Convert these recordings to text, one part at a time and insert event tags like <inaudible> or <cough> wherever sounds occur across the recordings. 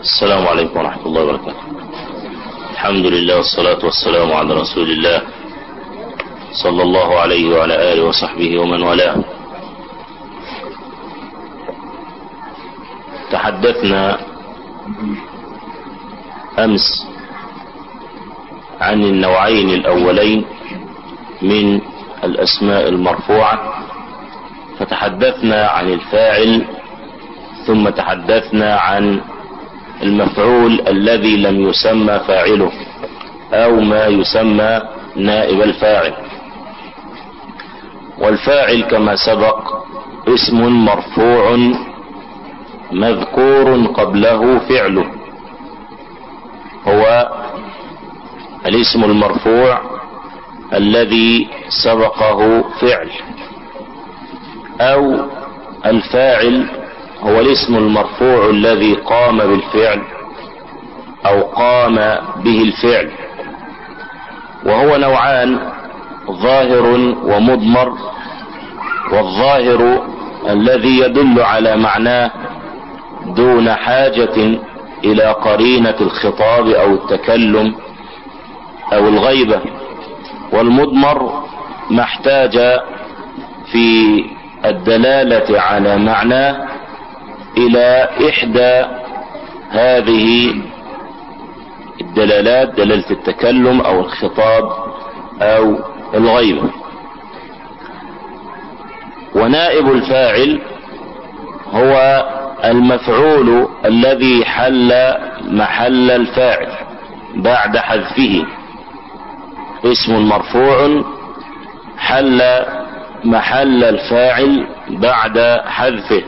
السلام عليكم ورحمة الله وبركاته. الحمد لله والصلاة والسلام على رسول الله صلى الله عليه وعلى آله وصحبه ومن والاه. تحدثنا أمس عن النوعين الأولين من الأسماء المرفوعة. فتحدثنا عن الفاعل ثم تحدثنا عن المفعول الذي لم يسمى فاعله أو ما يسمى نائب الفاعل. والفاعل كما سبق اسم مرفوع مذكور قبله فعله. هو الاسم المرفوع الذي سبقه فعل أو الفاعل هو الاسم المرفوع الذي قام بالفعل أو قام به الفعل. وهو نوعان ظاهر ومضمر والظاهر الذي يدل على معناه دون حاجة إلى قرينة الخطاب أو التكلم أو الغيبة. والمضمر ما احتاج في الدلالة على معناه إلى إحدى هذه الدلالات دلالة التكلم أو الخطاب أو الغيبة ونائب الفاعل هو المفعول الذي حل محل الفاعل بعد حذفه. اسم مرفوع حل محل الفاعل بعد حذفه.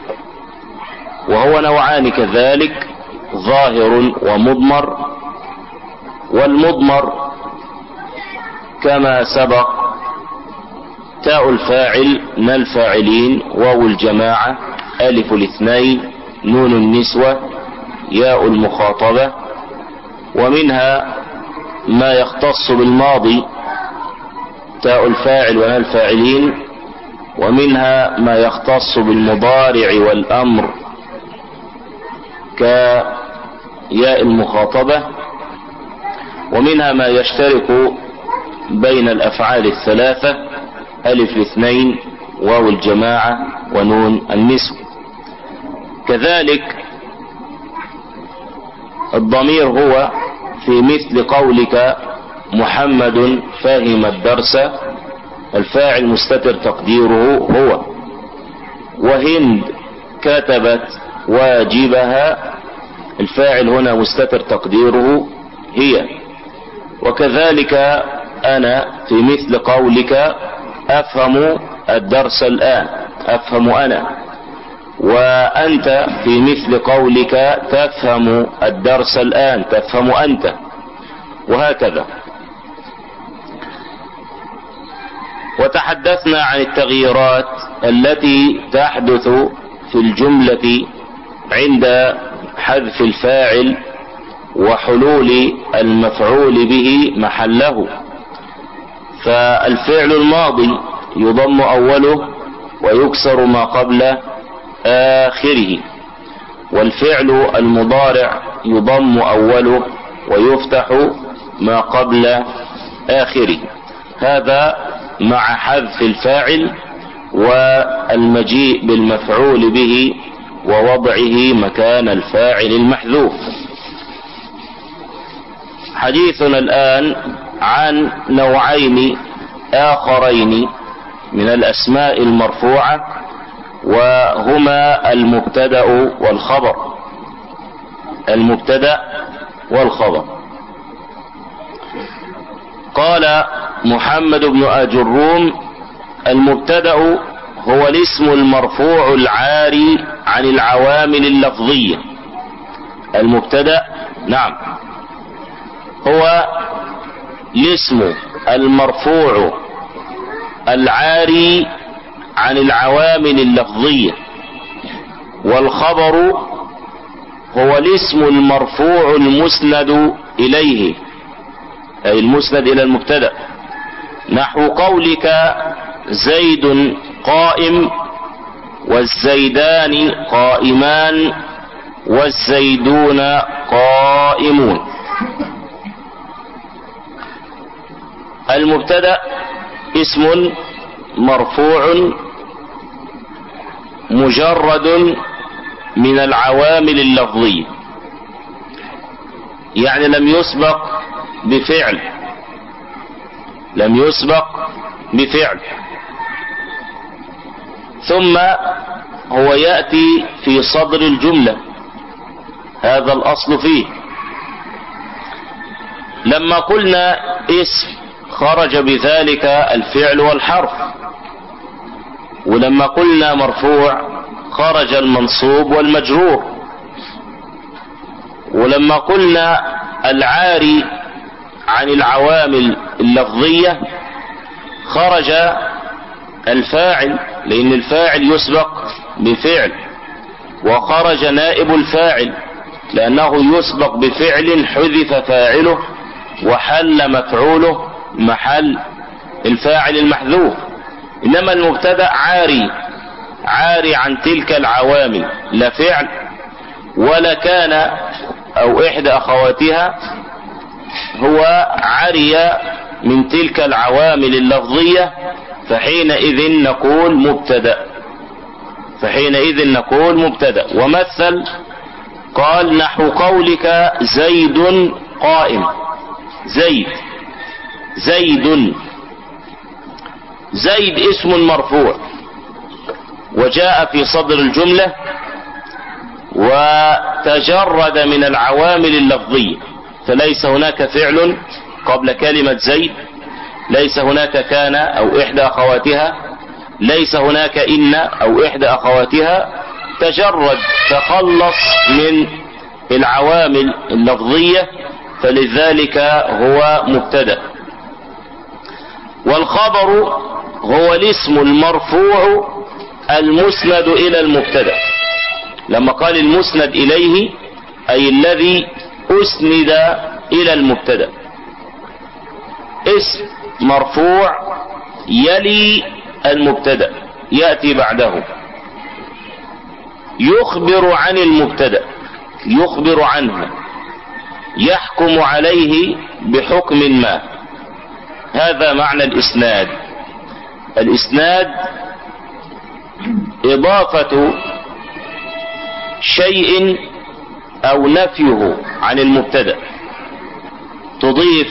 وهو نوعان كذلك ظاهر ومضمر. والمضمر كما سبق تاء الفاعل من الفاعلين واو الجماعة ألف الاثنين نون النسوة ياء المخاطبة. ومنها ما يختص بالماضي تاء الفاعل وما الفاعلين. ومنها ما يختص بالمضارع والأمر. كياء المخاطبة ومنها ما يشترك بين الأفعال الثلاثة ألف الاثنين واو الجماعة ونون النسو كذلك الضمير هو في مثل قولك محمد فهم الدرس الفاعل مستتر تقديره هو. وهند كتبت واجبها الفاعل هنا مستتر تقديره هي. وكذلك أنا في مثل قولك أفهم الدرس الآن أفهم أنا. وأنت في مثل قولك تفهم الدرس الآن تفهم أنت. وهكذا. وتحدثنا عن التغييرات التي تحدث في الجملة عند حذف الفاعل وحلول المفعول به محله. فالفعل الماضي يضم أوله ويكسر ما قبل آخره والفعل المضارع يضم أوله ويفتح ما قبل آخره. هذا مع حذف الفاعل والمجيء بالمفعول به ووضعه مكان الفاعل المحذوف. حديثنا الآن عن نوعين آخرين من الأسماء المرفوعة وهما المبتدأ والخبر. المبتدأ والخبر. قال محمد بن أجروم المبتدأ هو الاسم المرفوع العاري عن العوامل اللفظية. المبتدأ نعم. هو الاسم المرفوع العاري عن العوامل اللفظية. والخبر هو الاسم المرفوع المسند إليه أي المسند إلى المبتدأ. نحو قولك زيد قائم والزيدان قائمان والزيدون قائمون. المبتدا اسم مرفوع مجرد من العوامل اللفظية. يعني لم يسبق بفعل. لم يسبق بفعل. ثم هو يأتي في صدر الجملة. هذا الأصل فيه. لما قلنا اسم خرج بذلك الفعل والحرف. ولما قلنا مرفوع خرج المنصوب والمجرور. ولما قلنا العاري عن العوامل اللفظية خرج الفاعل لأن الفاعل يسبق بفعل. وخرج نائب الفاعل لأنه يسبق بفعل حذف فاعله وحل مفعوله محل الفاعل المحذوف. إنما المبتدأ عاري عاري عن تلك العوامل لا فعل ولا كان أو إحدى أخواتها هو عري من تلك العوامل اللفظية فحينئذ نقول مبتدأ. فحينئذ نقول مبتدأ. ومثل قال نحو قولك زيد قائم. زيد. زيد. زيد اسم مرفوع. وجاء في صدر الجملة وتجرد من العوامل اللفظية. فليس هناك فعل قبل كلمة زيد. ليس هناك كان أو إحدى أخواتها ليس هناك إن أو إحدى أخواتها تجرد تخلص من العوامل اللفظية فلذلك هو مبتدأ. والخبر هو الاسم المرفوع المسند إلى المبتدأ. لما قال المسند إليه أي الذي أسند إلى المبتدأ. اسم مرفوع يلي المبتدأ يأتي بعده. يخبر عن المبتدأ يخبر عنه. يحكم عليه بحكم ما. هذا معنى الإسناد. الإسناد إضافة شيء أو نفيه عن المبتدأ. تضيف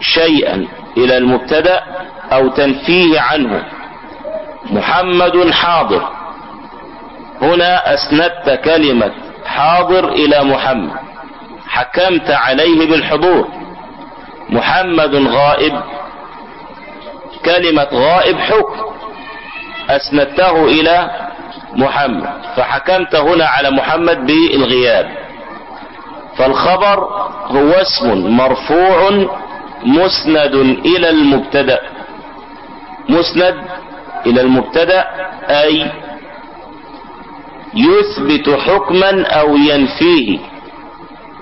شيئا. إلى المبتدأ أو تنفيه عنه. محمد حاضر. هنا أسندت كلمة حاضر إلى محمد. حكمت عليه بالحضور. محمد غائب. كلمة غائب حكم. أسندته إلى محمد. فحكمت هنا على محمد بالغياب. فالخبر هو اسم مرفوع مسند إلى المبتدأ. مسند إلى المبتدأ أي يثبت حكما أو ينفيه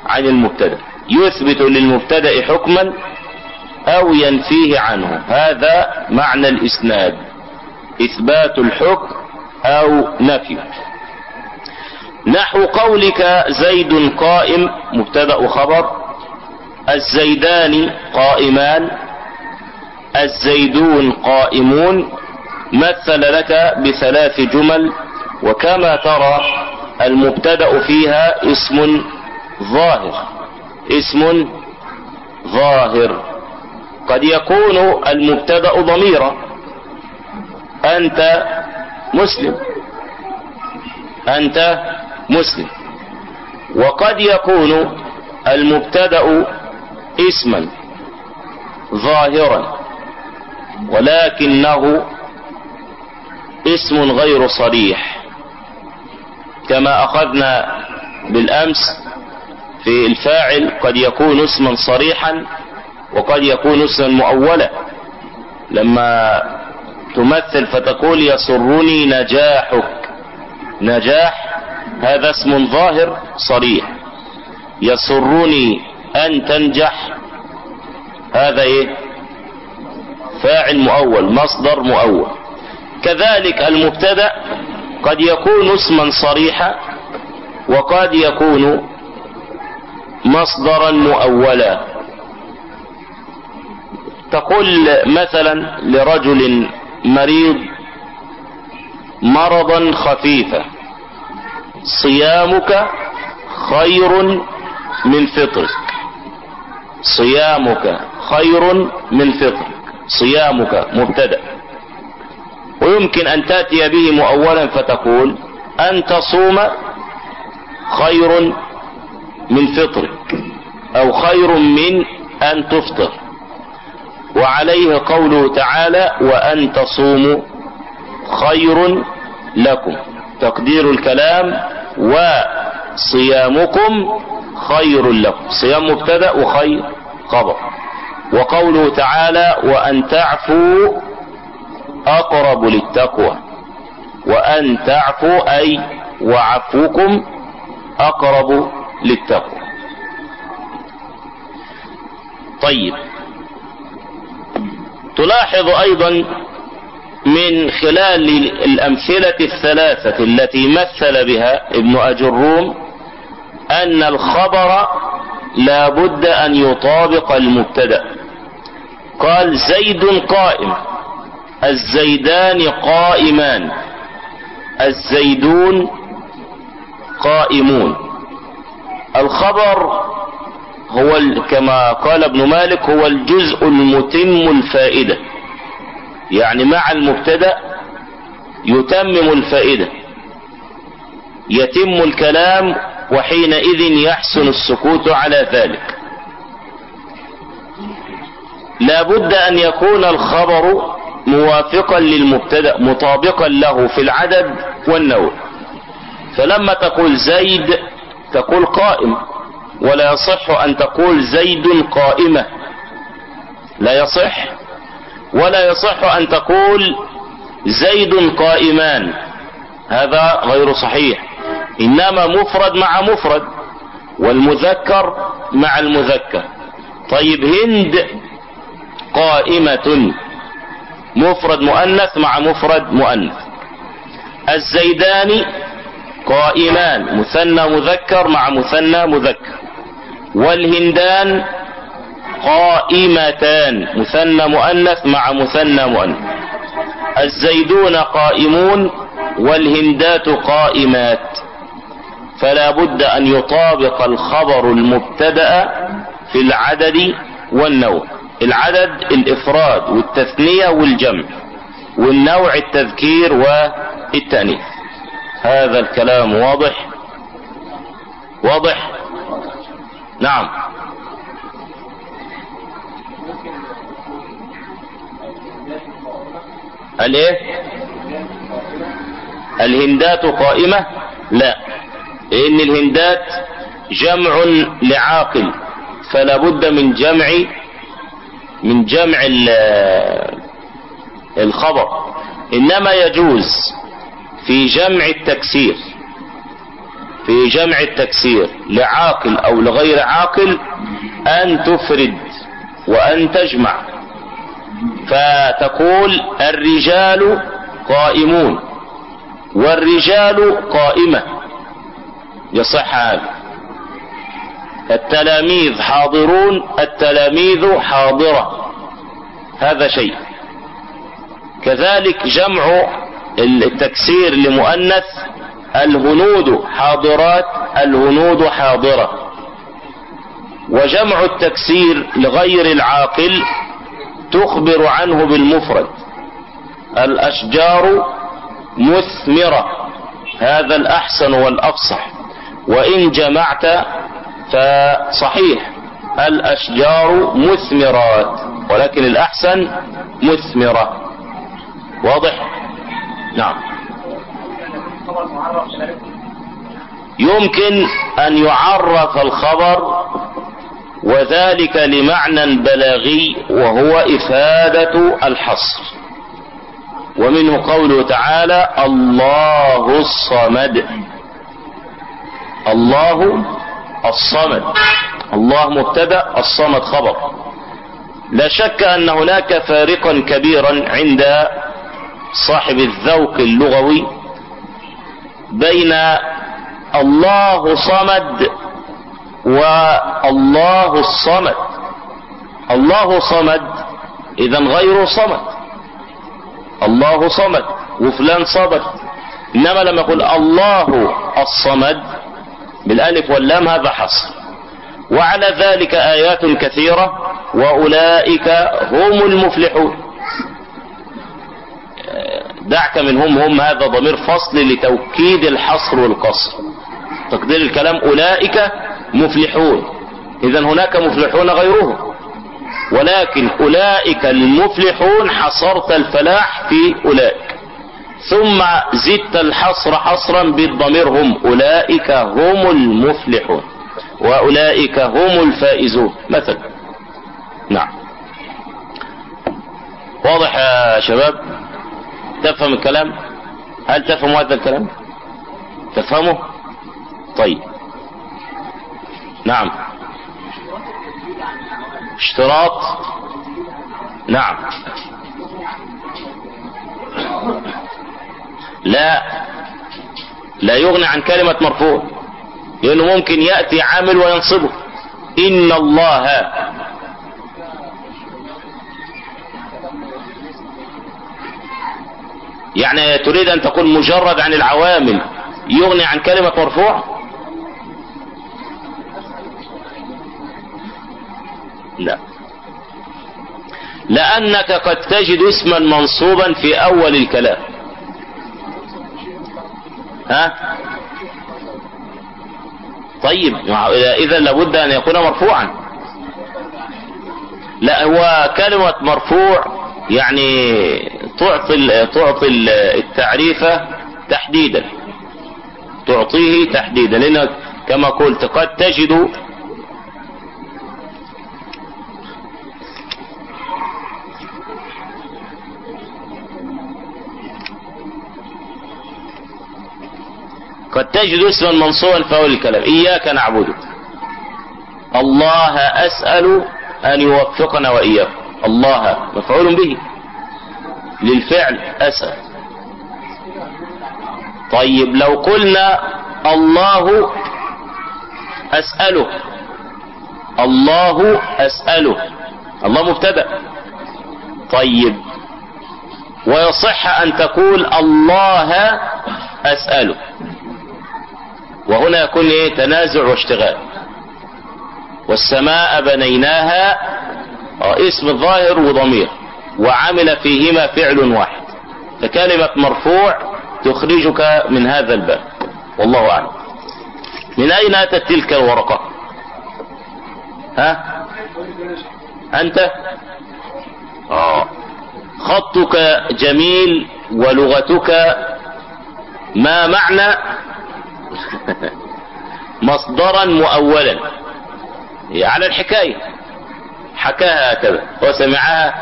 عن المبتدأ. يثبت للمبتدأ حكما أو ينفيه عنه. هذا معنى الإسناد. إثبات الحكم أو نفيه. نحو قولك زيد قائم مبتدأ خبر. الزيدان قائمان الزيدون قائمون مثل لك بثلاث جمل وكما ترى المبتدأ فيها اسم ظاهر اسم ظاهر. قد يكون المبتدأ ضميرا أنت مسلم. أنت مسلم. وقد يكون المبتدأ اسما ظاهرا ولكنه اسم غير صريح. كما أخذنا بالأمس في الفاعل قد يكون اسما صريحا وقد يكون اسما مؤولا. لما تمثل فتقول يسرني نجاحك. نجاح هذا اسم ظاهر صريح. يسرني أن تنجح. هذا إيه؟ فاعل مؤول مصدر مؤول. كذلك المبتدأ قد يكون اسما صريحا وقد يكون مصدرا مؤولا. تقول مثلا لرجل مريض مرضا خفيفا صيامك خير من فطرك صيامك خير من فطرك صيامك مبتدأ. ويمكن أن تأتي به مؤولا فتقول ان تصوم خير من فطرك أو خير من أن تفطر. وعليه قوله تعالى وان تصوموا خير لكم. تقدير الكلام وصيامكم خير لكم. صيام مبتدأ وخير خبر وقوله تعالى وأن تعفوا أقرب للتقوى. وأن تعفوا أي وعفوكم أقرب للتقوى. طيب. تلاحظ أيضا من خلال الأمثلة الثلاثة التي مثل بها ابن اجروم أن الخبر لا بد أن يطابق المبتدأ. قال زيد قائم. الزيدان قائمان. الزيدون قائمون. الخبر هو كما قال ابن مالك هو الجزء المتم الفائدة. يعني مع المبتدأ يتمم الفائدة. يتم الكلام وحينئذ يحسن السكوت على ذلك. لا بد أن يكون الخبر موافقا للمبتدأ مطابقا له في العدد والنوع. فلما تقول زيد تقول قائم ولا يصح أن تقول زيد قائمة. لا يصح ولا يصح أن تقول زيد قائمان. هذا غير صحيح. إنما مفرد مع مفرد والمذكر مع المذكر. طيب هند قائمة مفرد مؤنث مع مفرد مؤنث. الزيدان قائمان مثنى مذكر مع مثنى مذكر. والهندان قائمتان مثنى مؤنث مع مثنى مؤنث. الزيدون قائمون والهندات قائمات. فلا بد أن يطابق الخبر المبتدأ في العدد والنوع. العدد الإفراد والتثنية والجمع والنوع التذكير والتأنيث. هذا الكلام واضح؟ واضح؟ نعم. الإيه؟ الهندات قائمة؟ لا. لأن الهندات جمع لعاقل فلا بد من جمع من جمع الخبر. إنما يجوز في جمع التكسير في جمع التكسير لعاقل أو لغير عاقل أن تفرد وأن تجمع. فتقول الرجال قائمون والرجال قائمة. يصح هذا التلاميذ حاضرون التلاميذ حاضرة. هذا شيء. كذلك جمع التكسير لمؤنث الهنود حاضرات الهنود حاضرة. وجمع التكسير لغير العاقل تخبر عنه بالمفرد. الأشجار مثمرة. هذا الأحسن والأفصح. وإن جمعت فصحيح. الأشجار مثمرات ولكن الأحسن مثمرة. واضح؟ نعم. يمكن أن يعرف الخبر وذلك لمعنى بلاغي وهو إفادة الحصر. ومنه قوله تعالى الله الصمد. الله الصمد. الله مبتدا الصمد خبر. لا شك أن هناك فارقا كبيرا عند صاحب الذوق اللغوي بين الله صمد الله الصمد. الله صمد إذا غيره صمد. الله صمد وفلان صبر. إنما لما يقول الله الصمد بالالف واللام هذا حصر. وعلى ذلك آيات كثيرة وأولئك هم المفلحون. دعك منهم هم هذا ضمير فصل لتوكيد الحصر والقصر. تقدير الكلام أولئك مفلحون. اذا هناك مفلحون غيرهم. ولكن أولئك المفلحون حصرت الفلاح في أولئك. ثم زدت الحصر حصرا بالضمير هم. أولئك هم المفلحون. وأولئك هم الفائزون. مثلا. نعم. واضح يا شباب؟ تفهم الكلام؟ هل تفهم هذا الكلام؟ تفهمه؟ طيب. نعم. اشتراط؟ نعم. لا. لا يغني عن كلمة مرفوع. لأنه ممكن يأتي عامل وينصبه. إن الله. يعني تريد أن تكون مجرد عن العوامل يغني عن كلمة مرفوع؟ لا. لأنك قد تجد اسما منصوبا في أول الكلام. ها؟ طيب إذا لابد أن يكون مرفوعا. لا هو كلمة مرفوع يعني تعطي تعطي التعريف تحديدا. تعطيه تحديدا لأنك كما قلت قد تجد قد تجد اسما منصوبا اول الكلام إياك نعبد. الله أسأل أن يوفقنا وإياكم. الله مفعول به. للفعل أسأل. طيب لو قلنا الله أسأله. الله أسأله. الله مبتدأ. طيب ويصح أن تقول الله أسأله. وهنا يكون إيه؟ تنازع واشتغال. والسماء بنيناها اسم ظاهر وضمير وعمل فيهما فعل واحد. فكلمة مرفوع تخرجك من هذا الباب. والله أعلم. من أين أتت تلك الورقة؟ ها؟ أنت؟ آه. خطك جميل ولغتك ما معنى؟ <laughs> مصدرا مؤولا. على الحكاية. حكاها هكذا وسمعها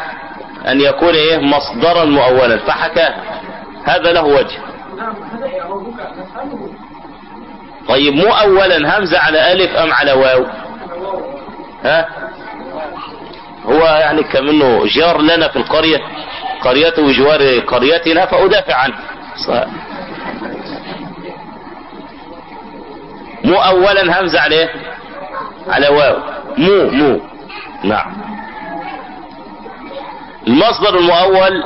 أن يكون إيه؟ مصدرا مؤولا. فحكاها. هذا له وجه. طيب مؤولا. همزة على ألف أم على واو؟ ها؟ هو يعني كمنه جار لنا في القرية. قريته بجوار قريتنا فأدافع عنه صحيح. مو اولا همزة على إيه؟ على واو. مو مو. نعم. المصدر المؤول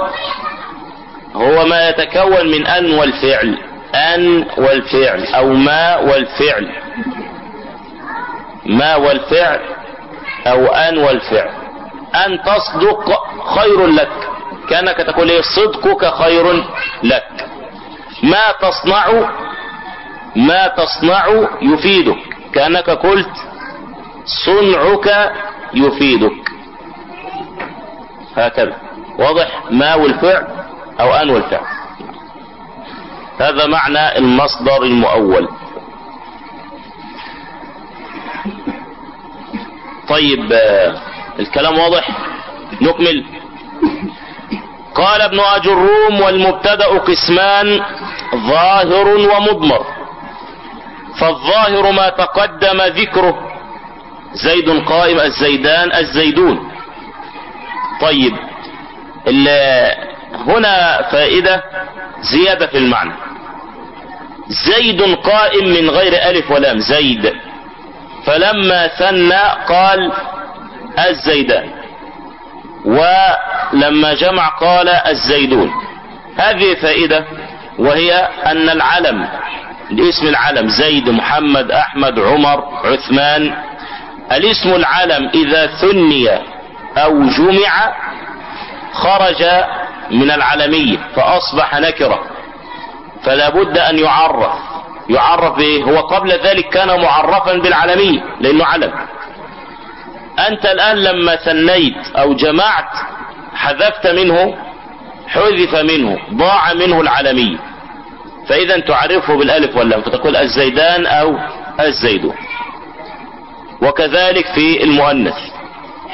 هو ما يتكون من أن والفعل. أن والفعل أو ما والفعل. ما والفعل أو أن والفعل. أن تصدق خير لك. كأنك تقول إيه؟ صدقك خير لك. ما تصنع ما تصنع يفيدك. كأنك قلت صنعك يفيدك. هكذا. واضح؟ ما والفعل أو أن والفعل. هذا معنى المصدر المؤول. طيب الكلام واضح؟ نكمل. قال ابن أجروم والمبتدأ قسمان ظاهر ومضمر. فالظاهر ما تقدم ذكره. زيد قائم الزيدان الزيدون. طيب هنا فائدة زيادة في المعنى. زيد قائم من غير ألف ولام زيد. فلما ثنى قال الزيدان. ولما جمع قال الزيدون. هذه فائدة وهي أن العلم الاسم العلم زيد محمد أحمد عمر عثمان. الاسم العلم إذا ثني أو جمع خرج من العلمية فأصبح نكرة فلا بد أن يعرف. يعرف به هو قبل ذلك كان معرفا بالعلمية لأنه علم. أنت الآن لما ثنيت أو جمعت حذفت منه حذف منه ضاع منه العلمية فإذا تعرفه بالألف واللام فتقول الزيدان أو الزيدون وكذلك في المؤنث.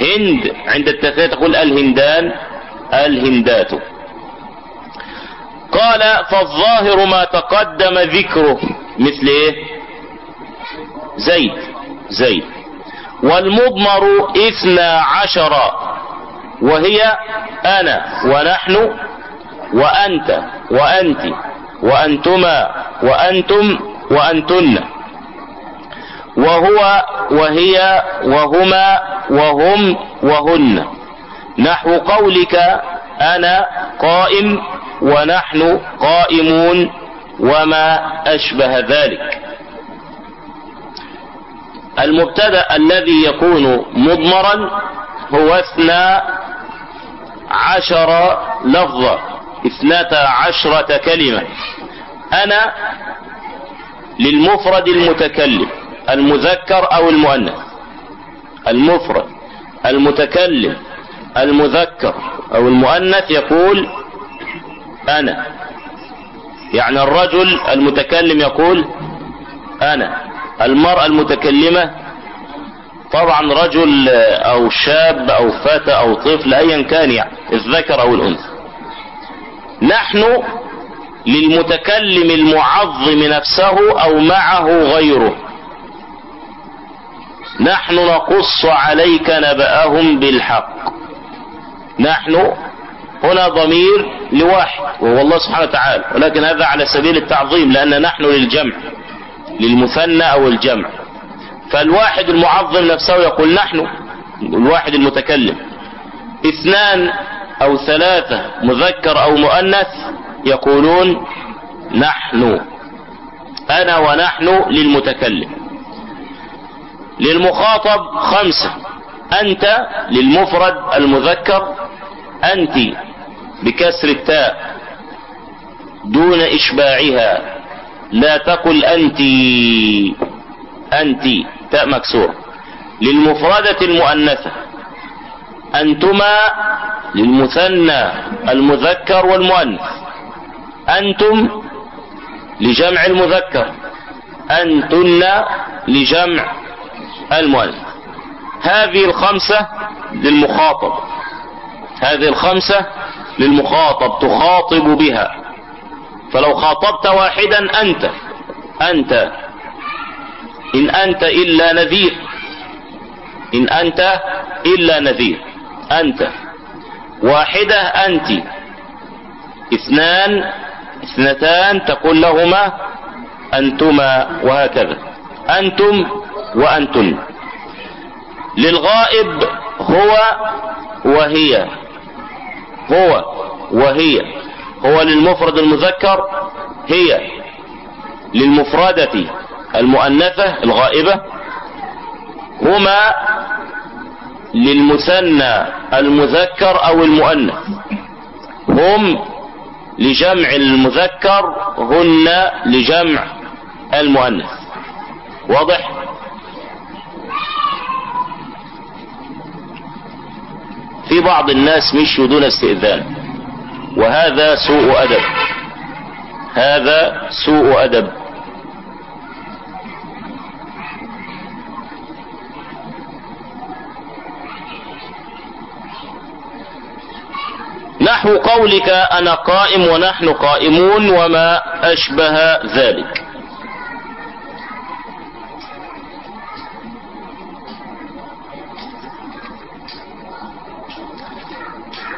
هند عند التثنية تقول الهندان الهندات. قال فالظاهر ما تقدم ذكره. مثل إيه؟ زيد زيد. والمضمر اثنى عشر وهي أنا ونحن وأنت وأنت. وأنتما وأنتم وأنتن. وهو وهي وهما وهم وهن. نحو قولك أنا قائم ونحن قائمون وما أشبه ذلك. المبتدأ الذي يكون مضمرا هو اثنى عشر لفظة اثنتا عشرة كلمة. أنا للمفرد المتكلم المذكر أو المؤنث. المفرد المتكلم المذكر أو المؤنث يقول أنا. يعني الرجل المتكلم يقول أنا. المرأة المتكلمة طبعا رجل أو شاب أو فتى أو طفل ايا كان يعني الذكر أو الأنثى. نحن للمتكلم المعظم نفسه أو معه غيره. نحن نقص عليك نبأهم بالحق. نحن هنا ضمير لواحد وهو الله سبحانه وتعالى ولكن هذا على سبيل التعظيم لأن نحن للجمع للمثنى أو الجمع. فالواحد المعظم نفسه يقول نحن الواحد المتكلم. اثنان أو ثلاثة مذكر أو مؤنث يقولون نحن. أنا ونحن للمتكلم. للمخاطب خمسة. أنت للمفرد المذكر أنت بكسر التاء دون إشباعها. لا تقل أنت. أنت تاء مكسورة. للمفردة المؤنثة. أنتما للمثنى المذكر والمؤنث. أنتم لجمع المذكر. أنتن لجمع المؤنث. هذه الخمسة للمخاطب. هذه الخمسة للمخاطب تخاطب بها. فلو خاطبت واحدا أنت أنت. إن أنت إلا نذير. إن أنت إلا نذير. أنت. واحدة أنت. اثنان اثنتان تقول لهما أنتما وهكذا. أنتم وأنتن. للغائب هو وهي. هو وهي. هو للمفرد المذكر هي. للمفردة المؤنثة الغائبة هما للمثنى المذكر أو المؤنث. هم لجمع المذكر هن لجمع المؤنث. واضح؟ في بعض الناس مشوا دون استئذان وهذا سوء أدب. هذا سوء أدب. نحو قولك أنا قائم ونحن قائمون وما أشبه ذلك.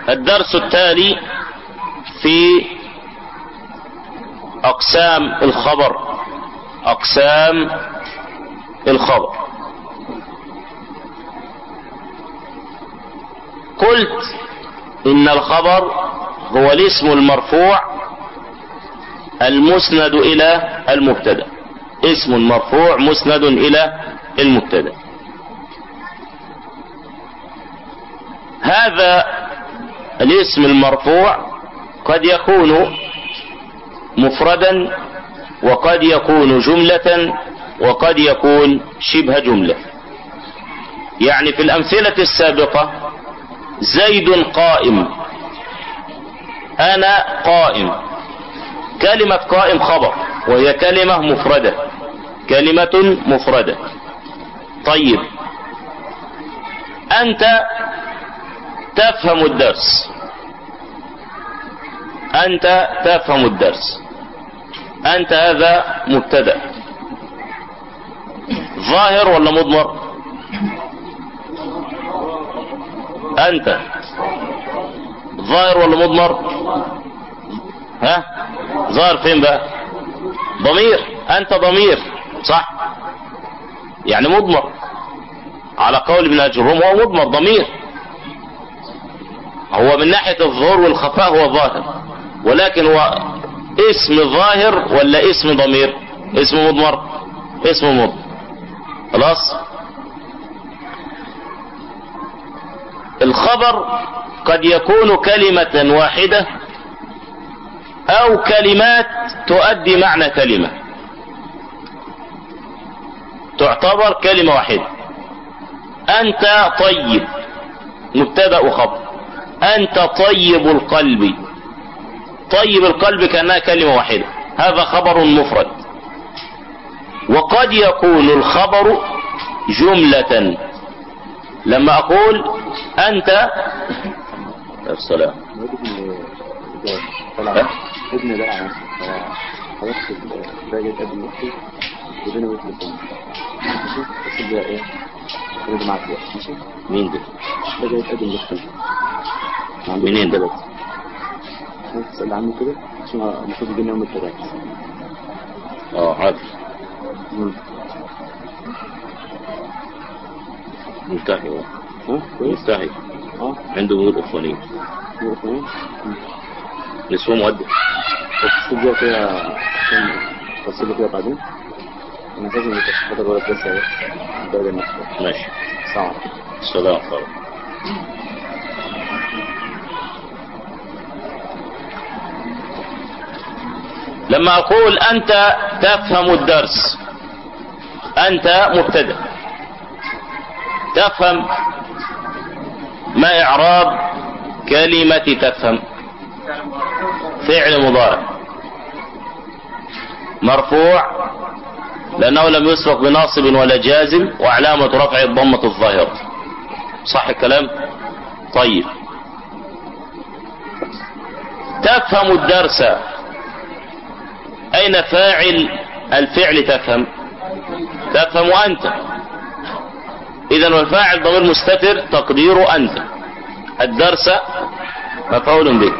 الدرس التالي في أقسام الخبر. أقسام الخبر. قلت إن الخبر هو الاسم المرفوع المسند إلى المبتدأ. اسم مرفوع مسند إلى المبتدأ. هذا الاسم المرفوع قد يكون مفردا وقد يكون جملة وقد يكون شبه جملة. يعني في الأمثلة السابقة زيد قائم. أنا قائم. كلمة قائم خبر وهي كلمة مفردة. كلمة مفردة. طيب. أنت تفهم الدرس. أنت تفهم الدرس. أنت هذا مبتدأ. ظاهر ولا مضمر؟ أنت. ظاهر ولا مضمر؟ ها؟ ظاهر فين بقى؟ ضمير. أنت ضمير صح؟ يعني مضمر. على قول ابن أجرهم هو مضمر ضمير. هو من ناحية الظهور والخفاء هو ظاهر. ولكن هو اسم ظاهر ولا اسم ضمير؟ اسم مضمر اسم مضمر. خلاص؟ الخبر قد يكون كلمة واحدة أو كلمات تؤدي معنى كلمة. تعتبر كلمة واحدة. أنت طيب. مبتدأ وخبر أنت طيب القلب. طيب القلب كأنها كلمة واحدة. هذا خبر مفرد. وقد يكون الخبر جملة. لما أقول أنت؟ السلام. ابن ده خلاص ده جاي قبل نفسي وبينه وبين التاني ماشي بس ده إيه معاك ماشي مين ده؟ ده جاي نفسي منين ده؟ بس تسأل عنه كده عشان المفروض يجينا يوم الثلاث آه عارف هو ملتحي آه عنده مول اخوانية نور اثنين نسوه مؤدب بس تسيب كده عشان تفصله كده بعدين أنا لازم يتصفى الولد بس اهي الدرجة النفسية ماشي. صعب السلام عليكم لما أقول أنت تفهم الدرس أنت مبتدأ. تفهم ما إعراب كلمة تفهم. فعل مضارع. مرفوع لأنه لم يسبق بناصب ولا جازم وعلامة رفع الضمة الظاهرة. صح الكلام؟ طيب. تفهم الدرس. أين فاعل الفعل تفهم؟ تفهم أنت. اذا والفاعل ضمير مستتر تقديره أنت. الدرس مفعول به.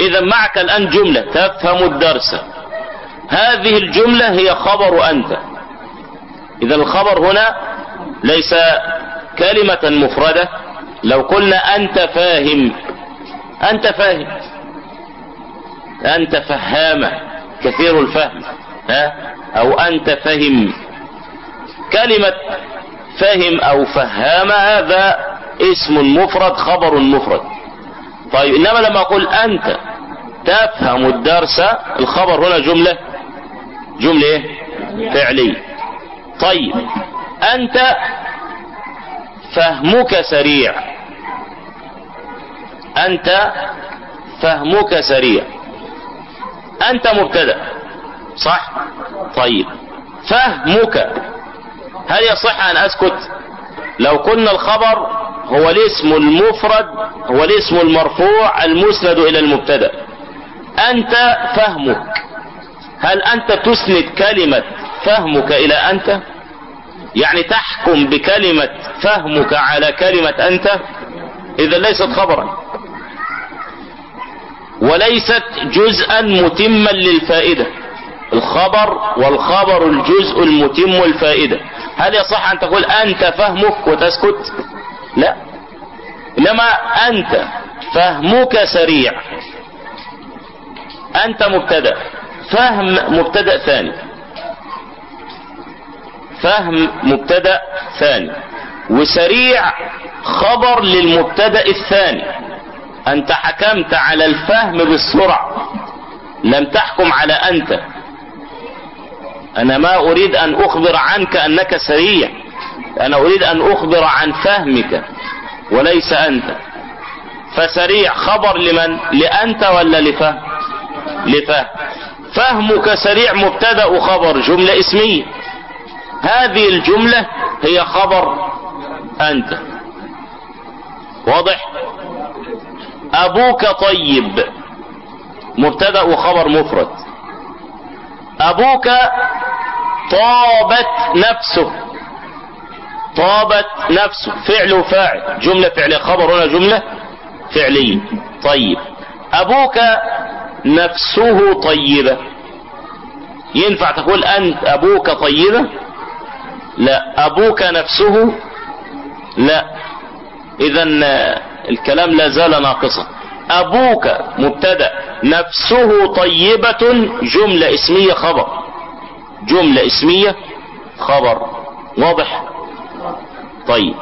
اذا معك الآن جملة تفهم الدرس. هذه الجملة هي خبر أنت. اذا الخبر هنا ليس كلمة مفردة. لو قلنا أنت فاهم. أنت فاهم. أنت فهامة كثير الفهم. ها؟ أو أنت فهم. كلمة فهم أو فهام هذا اسم مفرد خبر مفرد. طيب إنما لما أقول أنت تفهم الدرس الخبر هنا جملة. جملة إيه؟ فعلية. طيب أنت فهمك سريع. أنت فهمك سريع. أنت مبتدأ صح؟ طيب فهمك. هل يصح أن أسكت؟ لو قلنا الخبر هو الاسم المفرد هو الاسم المرفوع المسند إلى المبتدأ. أنت فهمك. هل أنت تسند كلمة فهمك إلى أنت؟ يعني تحكم بكلمة فهمك على كلمة أنت؟ إذا ليست خبرا. وليست جزءا متما للفائدة. الخبر والخبر الجزء المتم الفائدة. هل يصح أن تقول أنت فهمك وتسكت؟ لا. إنما أنت فهمك سريع. أنت مبتدأ. فهم مبتدأ ثاني. فهم مبتدأ ثاني. وسريع خبر للمبتدأ الثاني. أنت حكمت على الفهم بالسرعه لم تحكم على أنت. أنا ما أريد أن أخبر عنك أنك سريع. أنا أريد أن أخبر عن فهمك وليس أنت. فسريع خبر لمن؟ لأنت ولا لفهم لفهم فهمك سريع مبتدأ وخبر جملة اسمية. هذه الجملة هي خبر أنت. واضح؟ أبوك طيب. مبتدأ وخبر مفرد. أبوك طابت نفسه. طابت نفسه. فعل وفاعل. جملة فعلية. خبر هنا جملة فعلية. طيب. أبوك نفسه طيبة. ينفع تقول أنت أبوك طيبة؟ لا. أبوك نفسه؟ لا. اذا الكلام لا زال ناقصا. أبوك مبتدأ. نفسه طيبة. جملة اسمية خبر. جملة اسمية خبر واضح؟ طيب.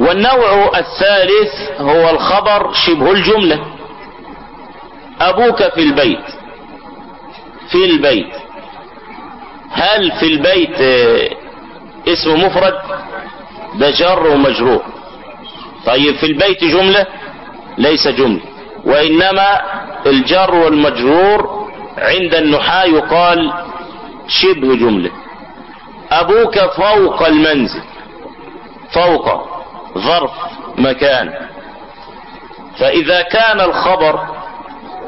والنوع الثالث هو الخبر شبه الجملة. أبوك في البيت. في البيت. هل في البيت آه اسم مفرد؟ ده جر ومجرور طيب في البيت جملة؟ ليس جملة. وإنما الجر والمجرور عند النحاة يقال شبه جملة. أبوك فوق المنزل فوق ظرف مكان. فإذا كان الخبر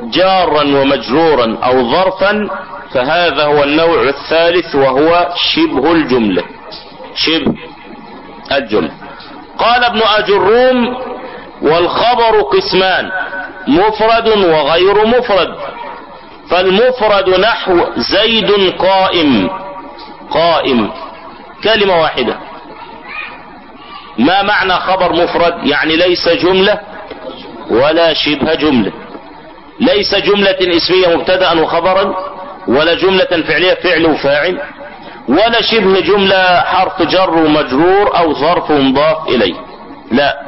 جارا ومجرورا أو ظرفا فهذا هو النوع الثالث وهو شبه الجملة. شبه الجملة. قال ابن أجروم والخبر قسمان مفرد وغير مفرد. فالمفرد نحو زيد قائم. قائم. كلمة واحدة. ما معنى خبر مفرد؟ يعني ليس جملة ولا شبه جملة. ليس جملة اسمية مبتدأ وخبرا ولا جملة فعلية فعل وفاعل ولا شبه جملة حرف جر ومجرور أو ظرف مضاف إليه. لا.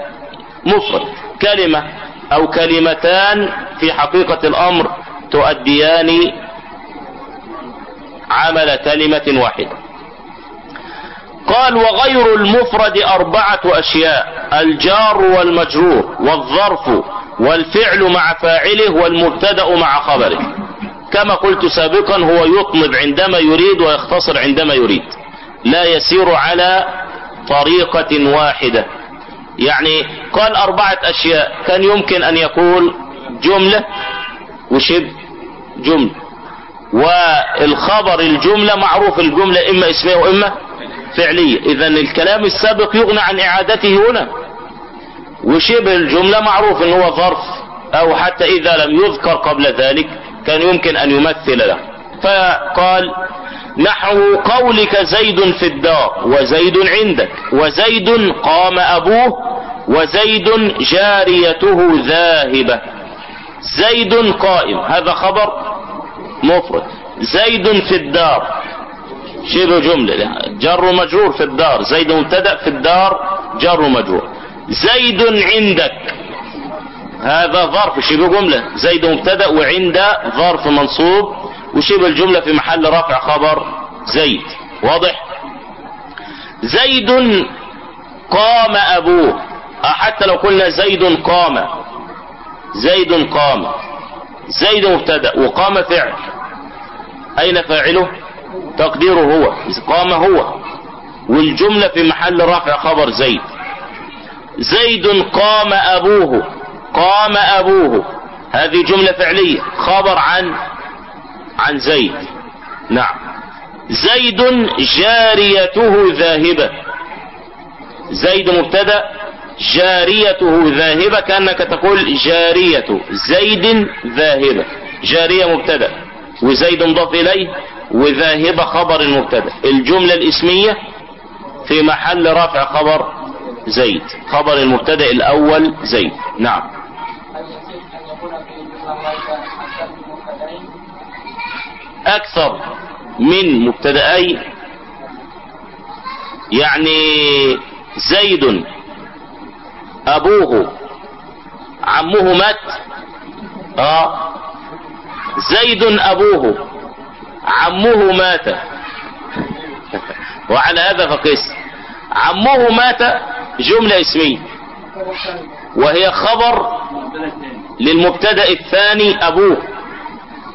مفرد. كلمة أو كلمتان في حقيقة الأمر تؤديان عمل كلمة واحدة قال وغير المفرد أربعة أشياء الجار والمجرور والظرف والفعل مع فاعله والمبتدأ مع خبره. كما قلت سابقا هو يطلب عندما يريد ويختصر عندما يريد. لا يسير على طريقة واحدة. يعني قال أربعة أشياء كان يمكن أن يقول جملة وشبه جملة. والخبر الجملة معروف الجملة إما اسمية وإما فعلية. اذا الكلام السابق يغنى عن إعادته هنا. وشبه الجملة معروف إن هو ظرف أو حتى إذا لم يذكر قبل ذلك كان يمكن أن يمثل له. فقال نحو قولك زيد في الدار وزيد عندك وزيد قام أبوه وزيد جاريته ذاهبة. زيد قائم. هذا خبر مفرد. زيد في الدار. شبه جملة. جر مجرور في الدار. زيد مبتدأ في الدار جر مجرور. زيد عندك. هذا ظرف. شبه جملة. زيد مبتدأ وعند ظرف منصوب. وشبه الجملة في محل رفع خبر زيد. واضح؟ زيد قام أبوه. حتى لو قلنا زيد قام. زيد قام. زيد مبتدأ وقام فعل. أين فاعله؟ تقديره هو. قام هو. والجملة في محل رفع خبر زيد. زيد قام أبوه. قام أبوه. هذه جملة فعلية. خبر عن عن زيد. نعم. زيد جاريته ذاهبة. زيد مبتدأ جاريته ذاهبة كأنك تقول جارية زيد ذاهبة. جارية مبتدأ وزيد مضاف إليه وذاهبة خبر مبتدأ. الجملة الإسمية في محل رفع خبر زيد خبر المبتدأ الأول زيد. نعم. أكثر من مبتدأي يعني زيد أبوه عمه مات. آه. زيد أبوه عمه مات. <laughs> وعلى هذا فقس عمه مات جملة اسمية وهي خبر للمبتدأ الثاني أبوه.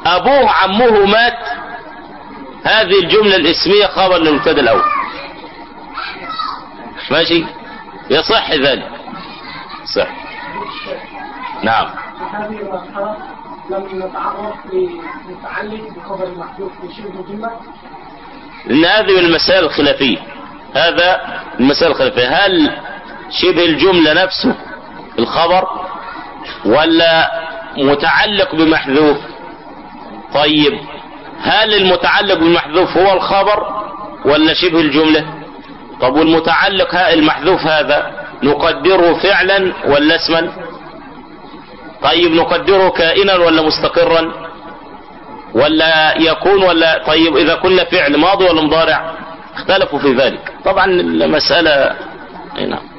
أبوه عمه مات. هذه الجملة الاسمية خبر للمبتدأ الأول. ماشي؟ يصح ذلك. صح. نعم. هذه لم نتعرف لأن هذه المسائل الخلافية. هذا المسائل الخلافية. هل شبه الجملة نفسه الخبر ولا متعلق بمحذوف؟ طيب. هل المتعلق بالمحذوف هو الخبر ولا شبه الجملة؟ طب والمتعلق المحذوف هذا؟ نقدره فعلا ولا اسما؟ طيب نقدره كائنا ولا مستقرا؟ ولا يكون ولا؟ طيب إذا كنا فعل ماضي ولا مضارع؟ اختلفوا في ذلك. طبعا المسألة نعم.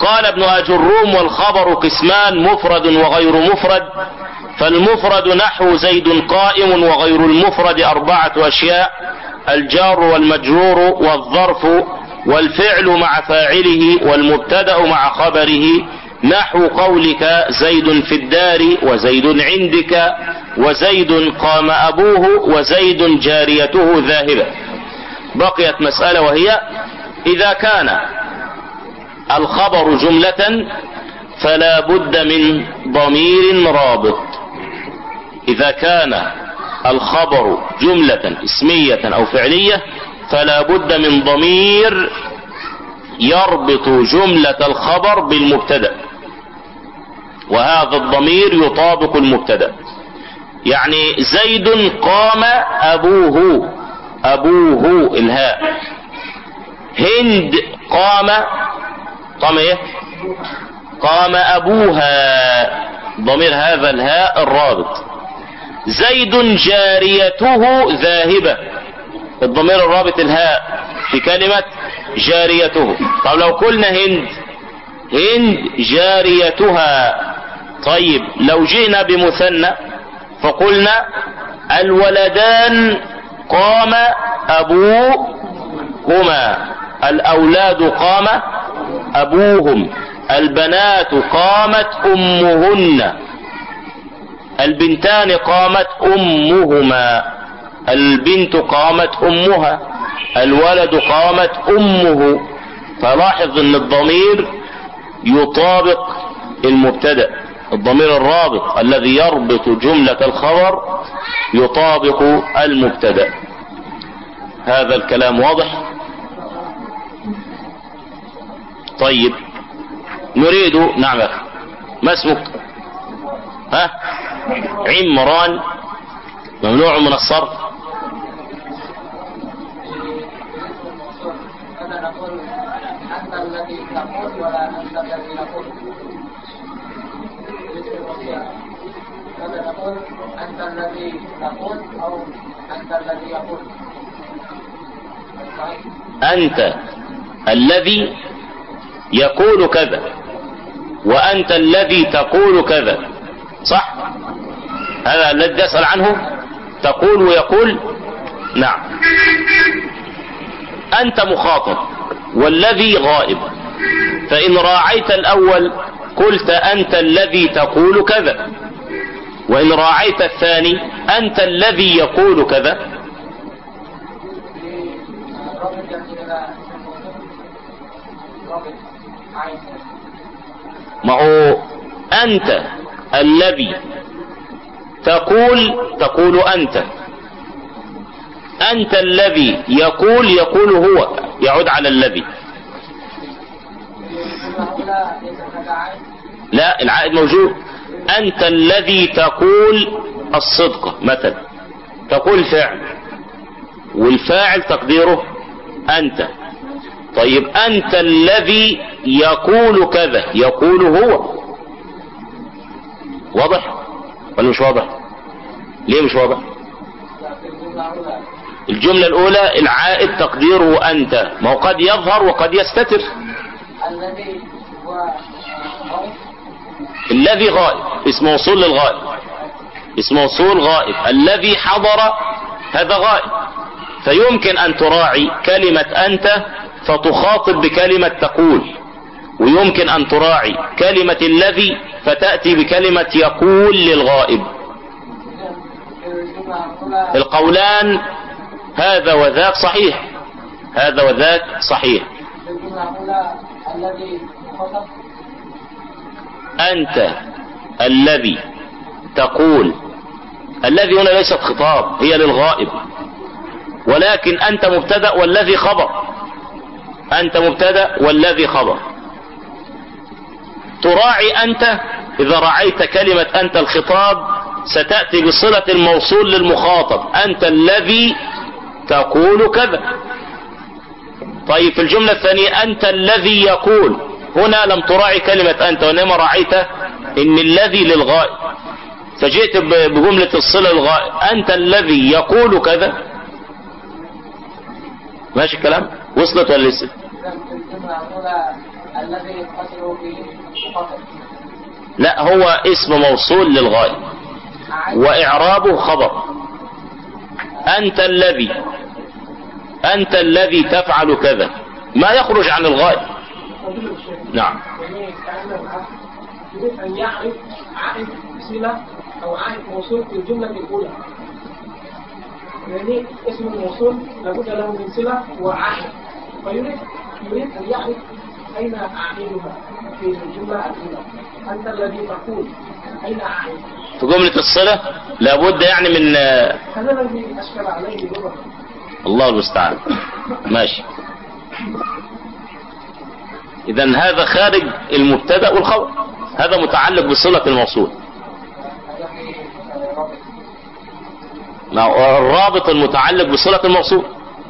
قال ابن أجروم والخبر قسمان مفرد وغير مفرد. فالمفرد نحو زيد قائم وغير المفرد أربعة أشياء. الجار والمجرور والظرف والفعل مع فاعله والمبتدأ مع خبره نحو قولك زيد في الدار وزيد عندك وزيد قام أبوه وزيد جاريته ذاهبة. بقيت مسألة وهي إذا كان الخبر جملة فلا بد من ضمير رابط. إذا كان الخبر جملة اسمية أو فعلية فلا بد من ضمير يربط جملة الخبر بالمبتدأ. وهذا الضمير يطابق المبتدأ. يعني زيد قام أبوه أبوه الهاء. هند قام قام إيه؟ قام أبوها. ضمير هذا الهاء الرابط. زيد جاريته ذاهبة. الضمير الرابط الهاء في كلمة جاريته. طب لو قلنا هند هند جاريتها. طيب لو جئنا بمثنى فقلنا الولدان قام أبوهما الأولاد قام أبوهم البنات قامت أمهن. البنتان قامت أمهما. البنت قامت أمها. الولد قامت أمه. فلاحظ إن الضمير يطابق المبتدأ. الضمير الرابط الذي يربط جملة الخبر يطابق المبتدأ. هذا الكلام واضح؟ طيب. نريد نعم. ما اسمك؟ ها؟ عمران ممنوع من الصرف أنت الذي تقول أو أنت الذي يقول؟ أنت الذي يقول كذا وأنت الذي تقول كذا صح؟ هذا الذي أسأل عنه تقول ويقول نعم. أنت مخاطب والذي غائب. فإن راعيت الأول قلت أنت الذي تقول كذا. وإن راعيت الثاني أنت الذي يقول كذا. ما هو أنت الذي تقول تقول أنت. أنت الذي يقول يقول هو يعود على الذي. لا العائد موجود. أنت الذي تقول الصدق مثلا تقول فعل والفاعل تقديره أنت. طيب أنت الذي يقول كذا يقول هو. واضح ولا مش واضح؟ ليه مش واضح؟ الجملة الأولى العائد تقديره أنت ما هو قد يظهر وقد يستتر. الذي غائب اسم موصول للغائب. اسم موصول غائب. الذي حضر هذا غائب. فيمكن أن تراعي كلمة أنت فتخاطب بكلمة تقول. ويمكن أن تراعي كلمة الذي فتأتي بكلمة يقول للغائب. القولان هذا وذاك صحيح هذا وذاك صحيح. أنت الذي تقول الذي هنا ليست خطاب هي للغائب. ولكن أنت مبتدأ والذي خبر. أنت مبتدأ والذي خبر. تراعي أنت؟ إذا رعيت كلمة أنت الخطاب ستأتي بصلة الموصول للمخاطب. أنت الذي تقول كذا. طيب في الجملة الثانية أنت الذي يقول. هنا لم تراعي كلمة أنت وإنما رعيت إن الذي للغائب. فجئت بجملة الصلة للغائب أنت الذي يقول كذا. ماشي الكلام؟ وصلت ولا لسه؟ الذي في خطب لا هو اسم موصول للغائب وإعرابه خبر. أنت الذي أنت الذي تفعل كذا. ما يخرج عن الشيخ نعم. يريد أن يعرف عائد صلة أو عائد موصول في الجملة الأولى يعني اسم الموصول لابد له من صلة وعائد فيريد يريد أن يعرف أين أعيدها في الجملة الأولى؟ أنت الذي تقول أين أعيد في جملة الصلة لابد يعني من هذا الذي أشكل عليه لغة. الله المستعان. ماشي. اذا هذا خارج المبتدأ والخبر هذا متعلق بصلة الموصول. هو الرابط المتعلق بصلة الموصول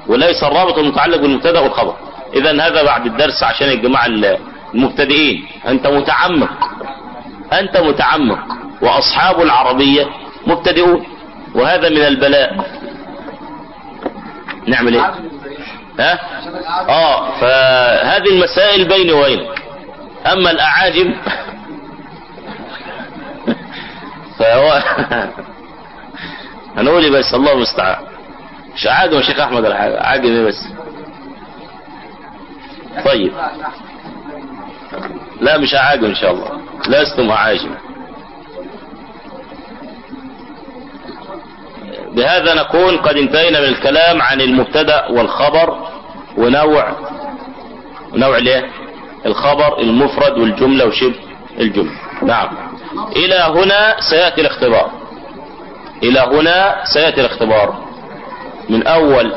وليس الرابط المتعلق بالمبتدأ والخبر اذا هذا بعد الدرس عشان الجماعة المبتدئين. أنت متعمق. أنت متعمق. وأصحاب العربية مبتدئون. وهذا من البلاء. نعمل إيه؟ ها؟ آه فهذه المسائل بيني وبينك أما الأعاجم <laughs> فهو <laughs> هنقول إيه بس؟ الله المستعان. مش عاجم يا شيخ أحمد ولا حاجة عاجم إيه بس؟ طيب. لا مش عاجم إن شاء الله. لستم عاجم بهذا نكون قد انتهينا من الكلام عن المبتدأ والخبر ونوع نوع الايه الخبر المفرد والجملة وشبه الجملة. نعم. إلى هنا سيأتي الاختبار. إلى هنا سيأتي الاختبار. من أول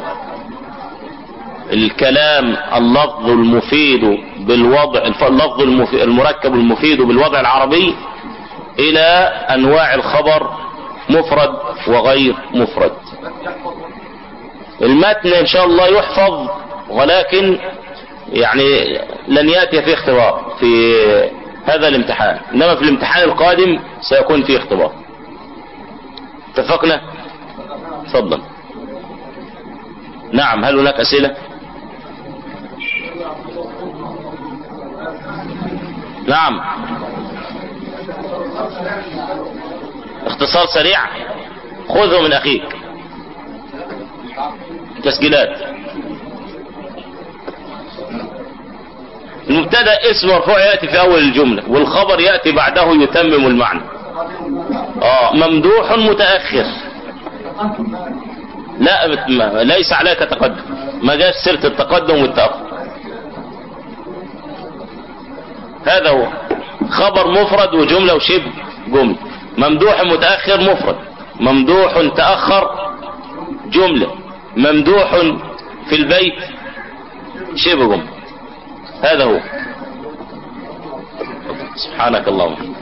الكلام اللفظ المفيد بالوضع اللفظ المركب المفيد بالوضع العربي إلى أنواع الخبر مفرد وغير مفرد. المتن إن شاء الله يحفظ ولكن يعني لن يأتي فيه اختبار في هذا الامتحان. إنما في الامتحان القادم سيكون فيه اختبار. اتفقنا؟ تفضل. نعم هل هناك أسئلة؟ نعم. اختصار سريع. خذه من أخيك. تسجيلات. المبتدأ اسم مرفوع يأتي في أول الجملة والخبر يأتي بعده يتمم المعنى. آه ممدوح متأخر. لا ليس عليك تقدم. ما جاش سيرة التقدم والتأخر. هذا هو. خبر مفرد وجملة وشبه جملة. ممدوح متأخر مفرد. ممدوح تأخر جملة. ممدوح في البيت شبه جملة. هذا هو. سبحانك اللهم.